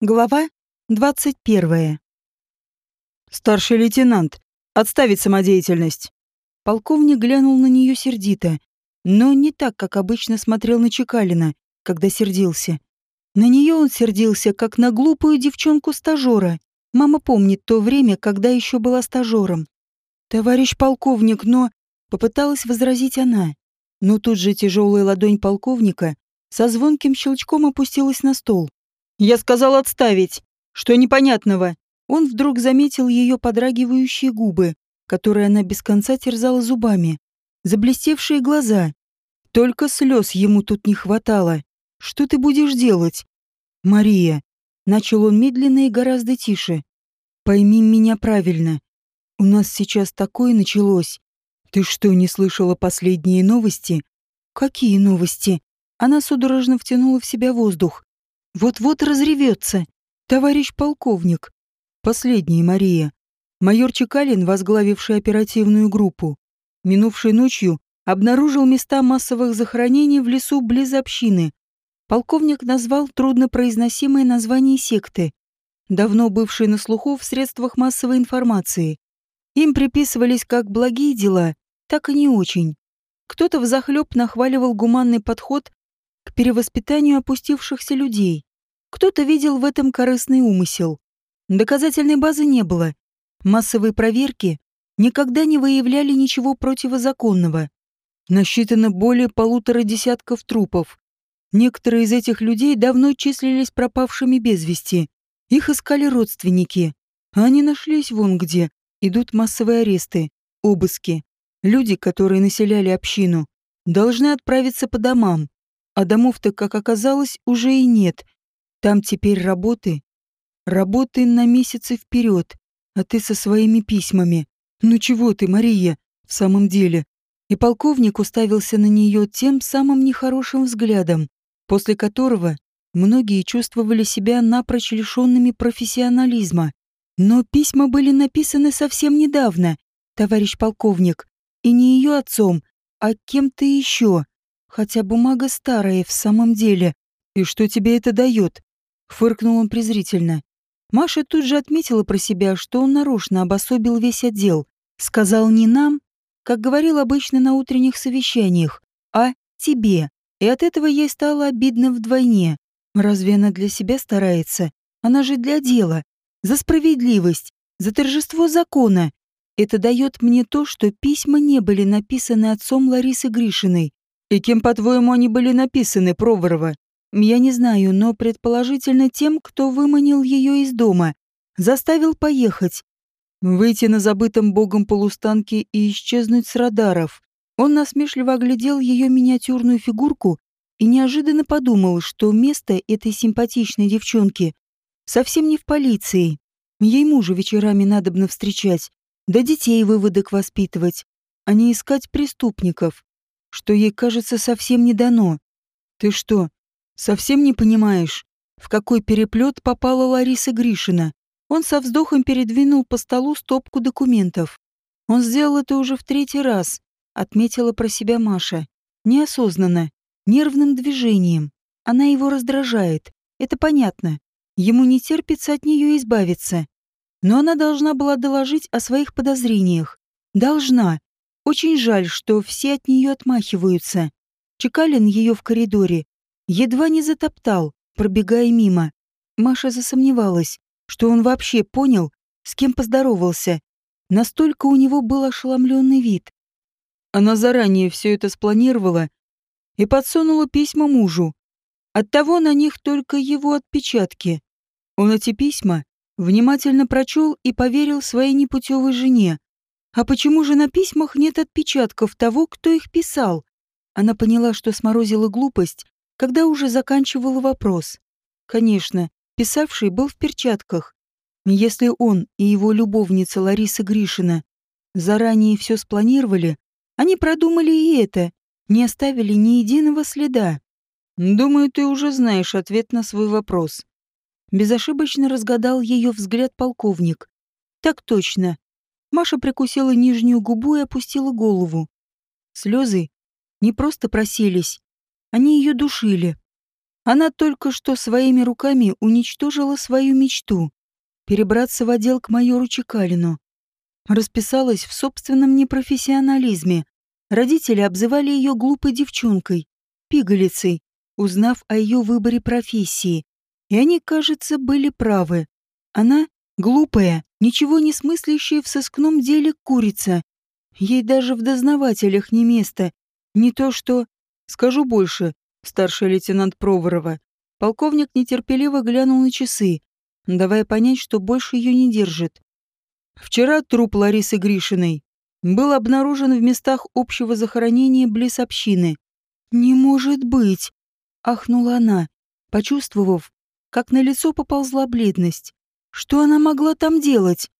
Глава 21. «Старший лейтенант, отставить самодеятельность!» Полковник глянул на нее сердито, но не так, как обычно смотрел на Чекалина, когда сердился. На нее он сердился, как на глупую девчонку-стажера. Мама помнит то время, когда еще была стажером. «Товарищ полковник, но...» — попыталась возразить она. Но тут же тяжелая ладонь полковника со звонким щелчком опустилась на стол. Я сказал отставить. Что непонятного? Он вдруг заметил ее подрагивающие губы, которые она без конца терзала зубами, заблестевшие глаза. Только слез ему тут не хватало. Что ты будешь делать? Мария. Начал он медленно и гораздо тише. Пойми меня правильно. У нас сейчас такое началось. Ты что, не слышала последние новости? Какие новости? Она судорожно втянула в себя воздух. Вот-вот разревется. Товарищ полковник. Последний, Мария. Майор Чекалин, возглавивший оперативную группу, минувшей ночью обнаружил места массовых захоронений в лесу близ общины. Полковник назвал труднопроизносимое название секты, давно бывшей на слуху в средствах массовой информации. Им приписывались как благие дела, так и не очень. Кто-то взахлеб нахваливал гуманный подход к перевоспитанию опустившихся людей. Кто-то видел в этом корыстный умысел. Доказательной базы не было. Массовые проверки никогда не выявляли ничего противозаконного. Насчитано более полутора десятков трупов. Некоторые из этих людей давно числились пропавшими без вести. Их искали родственники. Они нашлись вон где. Идут массовые аресты, обыски. Люди, которые населяли общину, должны отправиться по домам. А домов-то, как оказалось, уже и нет — там теперь работы. Работы на месяцы вперед, а ты со своими письмами. Ну чего ты, Мария, в самом деле? И полковник уставился на нее тем самым нехорошим взглядом, после которого многие чувствовали себя напрочь лишенными профессионализма. Но письма были написаны совсем недавно, товарищ полковник, и не ее отцом, а кем-то еще. Хотя бумага старая в самом деле. И что тебе это дает? Фыркнул он презрительно. Маша тут же отметила про себя, что он нарочно обособил весь отдел. Сказал не нам, как говорил обычно на утренних совещаниях, а тебе. И от этого ей стало обидно вдвойне. Разве она для себя старается? Она же для дела. За справедливость, за торжество закона. Это дает мне то, что письма не были написаны отцом Ларисы Гришиной. И кем, по-твоему, они были написаны, Проворова? Я не знаю, но предположительно тем, кто выманил ее из дома, заставил поехать, выйти на забытом богом полустанке и исчезнуть с радаров. Он насмешливо оглядел ее миниатюрную фигурку и неожиданно подумал, что место этой симпатичной девчонки совсем не в полиции. Ей мужа вечерами надобно встречать, да детей выводок воспитывать, а не искать преступников, что ей, кажется, совсем не дано. Ты что, Совсем не понимаешь, в какой переплет попала Лариса Гришина. Он со вздохом передвинул по столу стопку документов. Он сделал это уже в третий раз, отметила про себя Маша. Неосознанно, нервным движением. Она его раздражает. Это понятно. Ему не терпится от нее избавиться. Но она должна была доложить о своих подозрениях. Должна. Очень жаль, что все от нее отмахиваются. Чекалин ее в коридоре едва не затоптал, пробегая мимо. Маша засомневалась, что он вообще понял, с кем поздоровался. Настолько у него был ошеломленный вид. Она заранее все это спланировала и подсунула письма мужу. Оттого на них только его отпечатки. Он эти письма внимательно прочел и поверил своей непутевой жене. А почему же на письмах нет отпечатков того, кто их писал? Она поняла, что сморозила глупость когда уже заканчивала вопрос. Конечно, писавший был в перчатках. Если он и его любовница Лариса Гришина заранее все спланировали, они продумали и это, не оставили ни единого следа. Думаю, ты уже знаешь ответ на свой вопрос. Безошибочно разгадал ее взгляд полковник. Так точно. Маша прикусила нижнюю губу и опустила голову. Слезы не просто просились, они ее душили. Она только что своими руками уничтожила свою мечту — перебраться в отдел к майору Чекалину. Расписалась в собственном непрофессионализме. Родители обзывали ее глупой девчонкой, пигалицей, узнав о ее выборе профессии. И они, кажется, были правы. Она глупая, ничего не смыслящая в сыскном деле курица. Ей даже в дознавателях не место. Не то что... Скажу больше, старший лейтенант Проворова. Полковник нетерпеливо глянул на часы, давая понять, что больше ее не держит. Вчера труп Ларисы Гришиной был обнаружен в местах общего захоронения близ общины. «Не может быть!» — ахнула она, почувствовав, как на лицо поползла бледность. Что она могла там делать?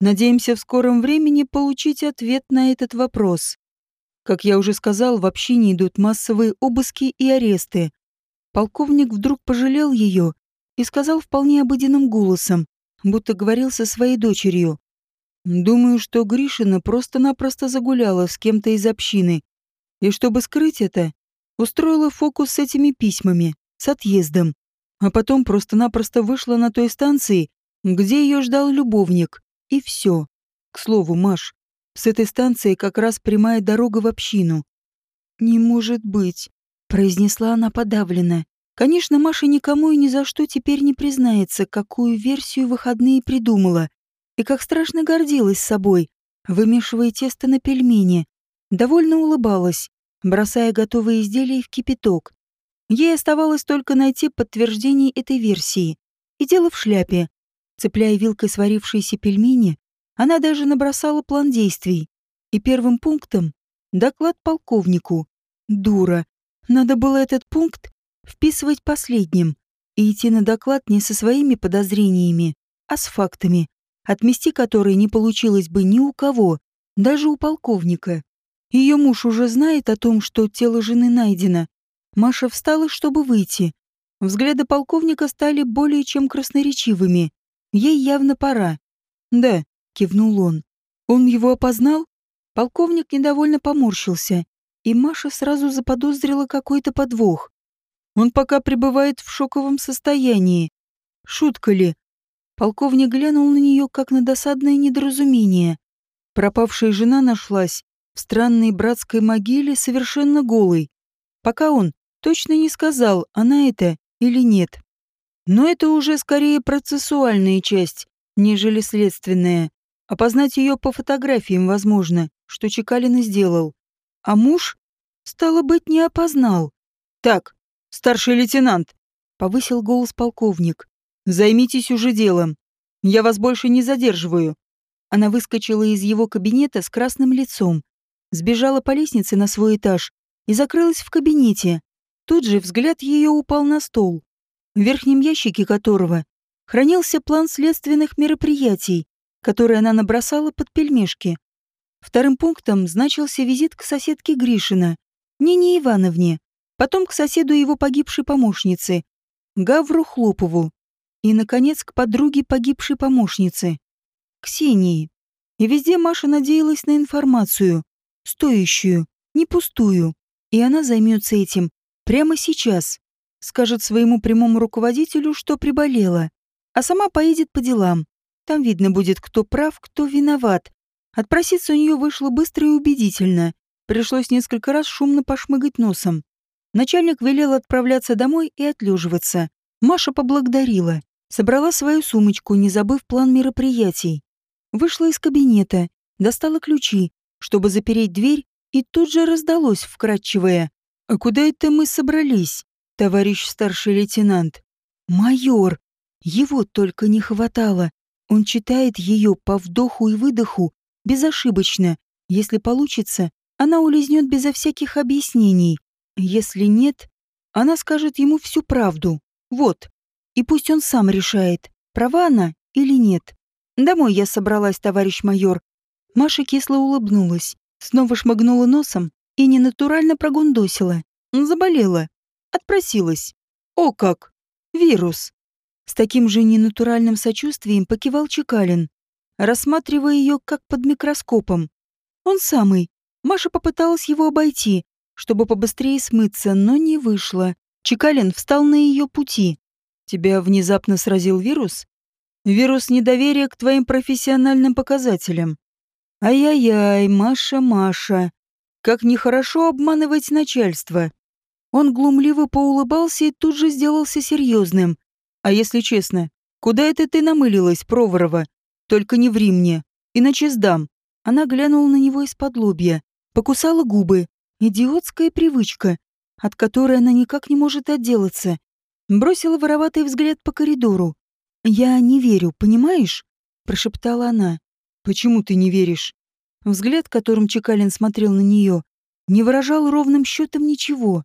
Надеемся в скором времени получить ответ на этот вопрос. Как я уже сказал, в общине идут массовые обыски и аресты. Полковник вдруг пожалел ее и сказал вполне обыденным голосом, будто говорил со своей дочерью. «Думаю, что Гришина просто-напросто загуляла с кем-то из общины, и чтобы скрыть это, устроила фокус с этими письмами, с отъездом, а потом просто-напросто вышла на той станции, где ее ждал любовник, и все. К слову, Маш, с этой станции как раз прямая дорога в общину. «Не может быть», — произнесла она подавленно. Конечно, Маша никому и ни за что теперь не признается, какую версию выходные придумала, и как страшно гордилась собой, вымешивая тесто на пельмени. Довольно улыбалась, бросая готовые изделия в кипяток. Ей оставалось только найти подтверждение этой версии. И дело в шляпе. Цепляя вилкой сварившиеся пельмени, она даже набросала план действий. И первым пунктом — доклад полковнику. Дура. Надо было этот пункт вписывать последним и идти на доклад не со своими подозрениями, а с фактами, отмести которые не получилось бы ни у кого, даже у полковника. Ее муж уже знает о том, что тело жены найдено. Маша встала, чтобы выйти. Взгляды полковника стали более чем красноречивыми. Ей явно пора. Да, кивнул он. Он его опознал? Полковник недовольно поморщился, и Маша сразу заподозрила какой-то подвох. Он пока пребывает в шоковом состоянии. Шутка ли? Полковник глянул на нее, как на досадное недоразумение. Пропавшая жена нашлась в странной братской могиле совершенно голой. Пока он точно не сказал, она это или нет. Но это уже скорее процессуальная часть, нежели следственная. Опознать ее по фотографиям возможно, что Чекалин и сделал. А муж, стало быть, не опознал. «Так, старший лейтенант», — повысил голос полковник, — «займитесь уже делом. Я вас больше не задерживаю». Она выскочила из его кабинета с красным лицом, сбежала по лестнице на свой этаж и закрылась в кабинете. Тут же взгляд ее упал на стол в верхнем ящике которого хранился план следственных мероприятий, которые она набросала под пельмешки. Вторым пунктом значился визит к соседке Гришина, Нине Ивановне, потом к соседу его погибшей помощницы, Гавру Хлопову, и, наконец, к подруге погибшей помощницы, Ксении. И везде Маша надеялась на информацию, стоящую, не пустую, и она займется этим прямо сейчас скажет своему прямому руководителю, что приболела, а сама поедет по делам. Там видно будет, кто прав, кто виноват. Отпроситься у нее вышло быстро и убедительно. Пришлось несколько раз шумно пошмыгать носом. Начальник велел отправляться домой и отлеживаться. Маша поблагодарила. Собрала свою сумочку, не забыв план мероприятий. Вышла из кабинета, достала ключи, чтобы запереть дверь, и тут же раздалось вкрадчивое. «А куда это мы собрались?» Товарищ старший лейтенант. Майор! Его только не хватало. Он читает ее по вдоху и выдоху безошибочно. Если получится, она улизнет безо всяких объяснений. Если нет, она скажет ему всю правду. Вот. И пусть он сам решает, права она или нет. Домой я собралась, товарищ майор. Маша кисло улыбнулась, снова шмыгнула носом и ненатурально прогундосила. Заболела. Отпросилась. О как! Вирус. С таким же ненатуральным сочувствием покивал Чекалин, рассматривая ее как под микроскопом. Он самый. Маша попыталась его обойти, чтобы побыстрее смыться, но не вышло. Чекалин встал на ее пути. Тебя внезапно сразил вирус? Вирус недоверия к твоим профессиональным показателям. Ай-яй-яй, Маша, Маша. Как нехорошо обманывать начальство. Он глумливо поулыбался и тут же сделался серьезным. А если честно, куда это ты намылилась, Проворова? Только не ври мне, иначе сдам. Она глянула на него из-под лобья, покусала губы. Идиотская привычка, от которой она никак не может отделаться. Бросила вороватый взгляд по коридору. «Я не верю, понимаешь?» — прошептала она. «Почему ты не веришь?» Взгляд, которым Чекалин смотрел на нее, не выражал ровным счетом ничего.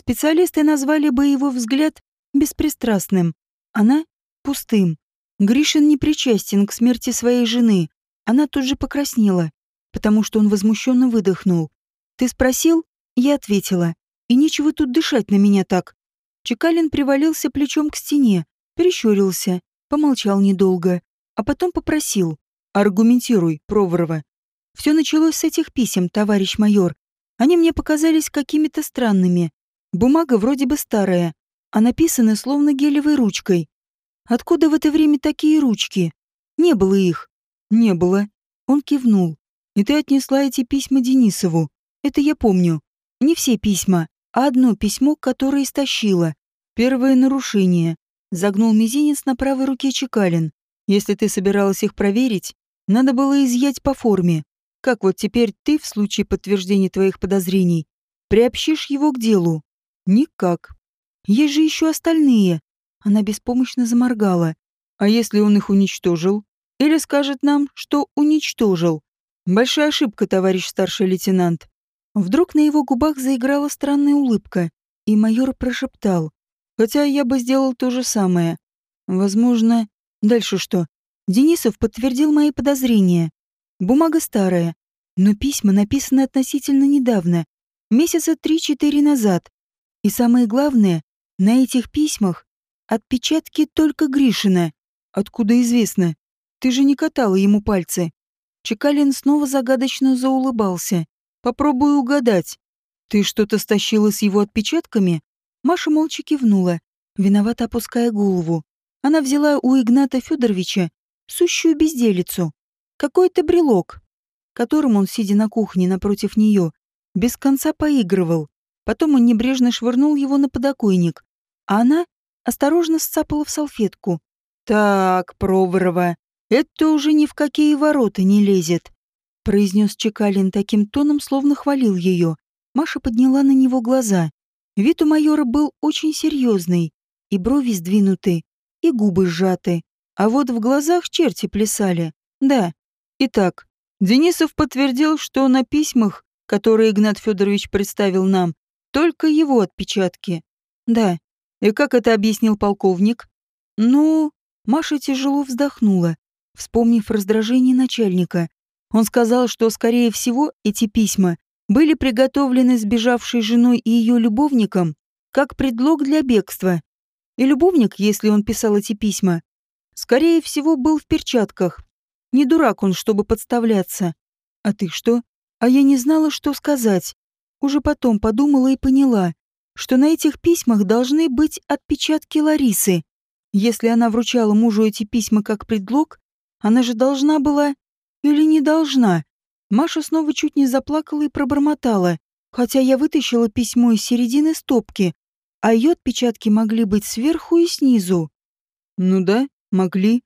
Специалисты назвали бы его взгляд беспристрастным, она — пустым. Гришин не причастен к смерти своей жены. Она тут же покраснела, потому что он возмущенно выдохнул. «Ты спросил?» Я ответила. «И нечего тут дышать на меня так». Чекалин привалился плечом к стене, прищурился, помолчал недолго, а потом попросил. «Аргументируй, Проворова». Все началось с этих писем, товарищ майор. Они мне показались какими-то странными. Бумага вроде бы старая, а написаны словно гелевой ручкой. Откуда в это время такие ручки? Не было их. Не было. Он кивнул. И ты отнесла эти письма Денисову. Это я помню. Не все письма, а одно письмо, которое истощило. Первое нарушение. Загнул мизинец на правой руке Чекалин. Если ты собиралась их проверить, надо было изъять по форме. Как вот теперь ты, в случае подтверждения твоих подозрений, приобщишь его к делу? Никак. Есть же еще остальные. Она беспомощно заморгала. А если он их уничтожил? Или скажет нам, что уничтожил? Большая ошибка, товарищ старший лейтенант. Вдруг на его губах заиграла странная улыбка, и майор прошептал. Хотя я бы сделал то же самое. Возможно... Дальше что? Денисов подтвердил мои подозрения. Бумага старая, но письма написаны относительно недавно, месяца три-четыре назад. И самое главное, на этих письмах отпечатки только Гришина. Откуда известно? Ты же не катала ему пальцы. Чекалин снова загадочно заулыбался. Попробую угадать. Ты что-то стащила с его отпечатками? Маша молча кивнула, виновато опуская голову. Она взяла у Игната Федоровича сущую безделицу. Какой-то брелок, которым он, сидя на кухне напротив нее, без конца поигрывал. Потом он небрежно швырнул его на подоконник, а она осторожно сцапала в салфетку. «Так, Проворова, это уже ни в какие ворота не лезет», — произнес Чекалин таким тоном, словно хвалил ее. Маша подняла на него глаза. Вид у майора был очень серьезный, и брови сдвинуты, и губы сжаты, а вот в глазах черти плясали. Да, Итак, Денисов подтвердил, что на письмах, которые Игнат Федорович представил нам, только его отпечатки. Да. И как это объяснил полковник? Ну, Маша тяжело вздохнула, вспомнив раздражение начальника. Он сказал, что, скорее всего, эти письма были приготовлены сбежавшей женой и ее любовником как предлог для бегства. И любовник, если он писал эти письма, скорее всего, был в перчатках, не дурак он, чтобы подставляться. А ты что? А я не знала, что сказать. Уже потом подумала и поняла, что на этих письмах должны быть отпечатки Ларисы. Если она вручала мужу эти письма как предлог, она же должна была... Или не должна? Маша снова чуть не заплакала и пробормотала, хотя я вытащила письмо из середины стопки, а ее отпечатки могли быть сверху и снизу. Ну да, могли.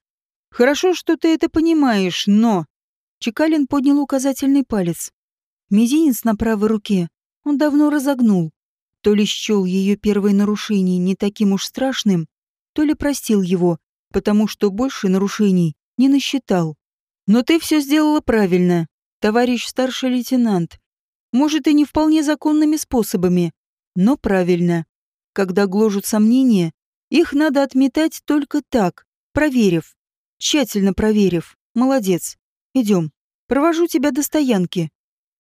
Хорошо, что ты это понимаешь, но...» Чекалин поднял указательный палец. Мизинец на правой руке он давно разогнул. То ли счел ее первое нарушение не таким уж страшным, то ли простил его, потому что больше нарушений не насчитал. «Но ты все сделала правильно, товарищ старший лейтенант. Может, и не вполне законными способами, но правильно. Когда гложут сомнения, их надо отметать только так, проверив тщательно проверив. Молодец. Идем. Провожу тебя до стоянки.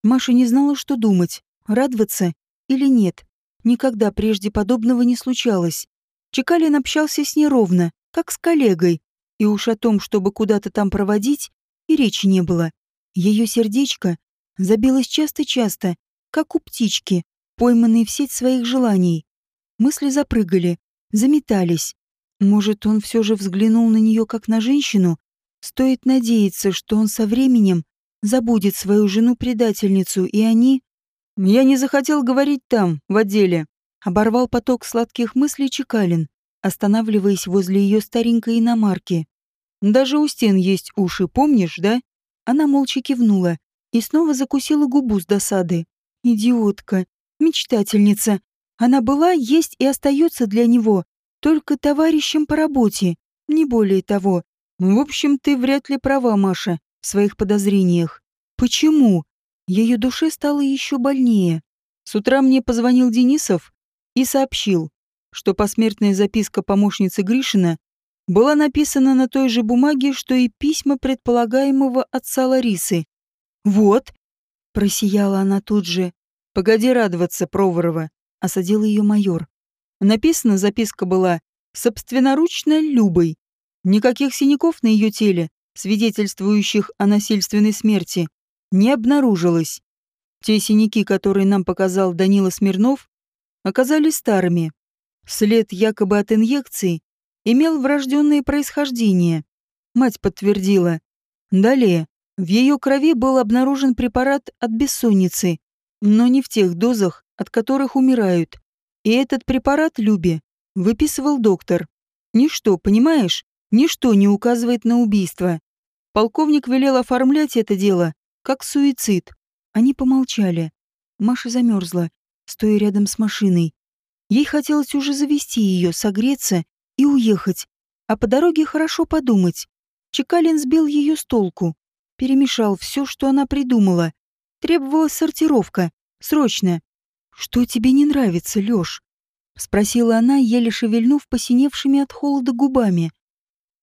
Маша не знала, что думать, радоваться или нет. Никогда прежде подобного не случалось. Чекалин общался с ней ровно, как с коллегой, и уж о том, чтобы куда-то там проводить, и речи не было. Ее сердечко забилось часто-часто, как у птички, пойманной в сеть своих желаний. Мысли запрыгали, заметались. Может, он все же взглянул на нее как на женщину? Стоит надеяться, что он со временем забудет свою жену-предательницу, и они... Я не захотел говорить там, в отделе. Оборвал поток сладких мыслей Чекалин, останавливаясь возле ее старенькой иномарки. Даже у стен есть уши, помнишь, да? Она молча кивнула и снова закусила губу с досады. Идиотка, мечтательница. Она была, есть и остается для него только товарищем по работе, не более того. В общем, ты вряд ли права, Маша, в своих подозрениях. Почему? Ее душе стало еще больнее. С утра мне позвонил Денисов и сообщил, что посмертная записка помощницы Гришина была написана на той же бумаге, что и письма предполагаемого отца Ларисы. «Вот», — просияла она тут же, — «погоди радоваться, Проворова», — осадил ее майор. Написана записка была собственноручно Любой. Никаких синяков на ее теле, свидетельствующих о насильственной смерти, не обнаружилось. Те синяки, которые нам показал Данила Смирнов, оказались старыми. След якобы от инъекции имел врожденное происхождение. Мать подтвердила. Далее, в ее крови был обнаружен препарат от бессонницы, но не в тех дозах, от которых умирают. И этот препарат Любе выписывал доктор. Ничто, понимаешь, ничто не указывает на убийство. Полковник велел оформлять это дело как суицид. Они помолчали. Маша замерзла, стоя рядом с машиной. Ей хотелось уже завести ее, согреться и уехать, а по дороге хорошо подумать. Чекалин сбил ее с толку, перемешал все, что она придумала. Требовалась сортировка, срочно. «Что тебе не нравится, Лёш?» — спросила она, еле шевельнув посиневшими от холода губами.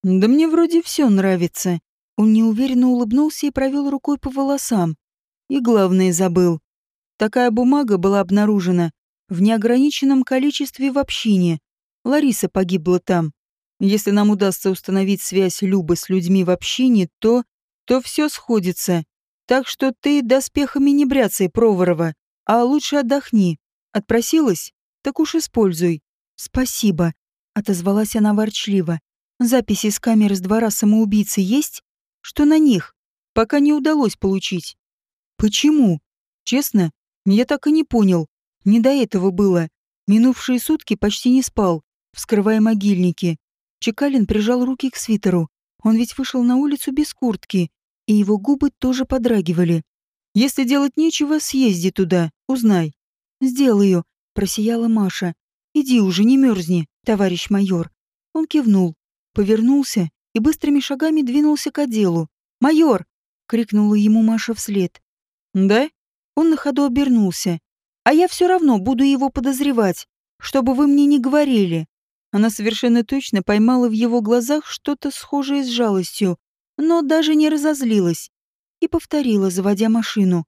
«Да мне вроде все нравится». Он неуверенно улыбнулся и провел рукой по волосам. И главное забыл. Такая бумага была обнаружена в неограниченном количестве в общине. Лариса погибла там. Если нам удастся установить связь Любы с людьми в общине, то... то все сходится. Так что ты доспехами не бряцай, Проворова, а лучше отдохни. Отпросилась? Так уж используй. Спасибо, отозвалась она ворчливо. Записи с камеры с двора самоубийцы есть? Что на них? Пока не удалось получить. Почему? Честно, я так и не понял. Не до этого было. Минувшие сутки почти не спал, вскрывая могильники. Чекалин прижал руки к свитеру. Он ведь вышел на улицу без куртки, и его губы тоже подрагивали. «Если делать нечего, съезди туда, узнай». «Сделаю», — просияла Маша. «Иди уже, не мерзни, товарищ майор». Он кивнул, повернулся и быстрыми шагами двинулся к отделу. «Майор!» — крикнула ему Маша вслед. «Да?» Он на ходу обернулся. «А я все равно буду его подозревать, чтобы вы мне не говорили». Она совершенно точно поймала в его глазах что-то схожее с жалостью, но даже не разозлилась. И повторила, заводя машину.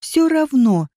«Все равно.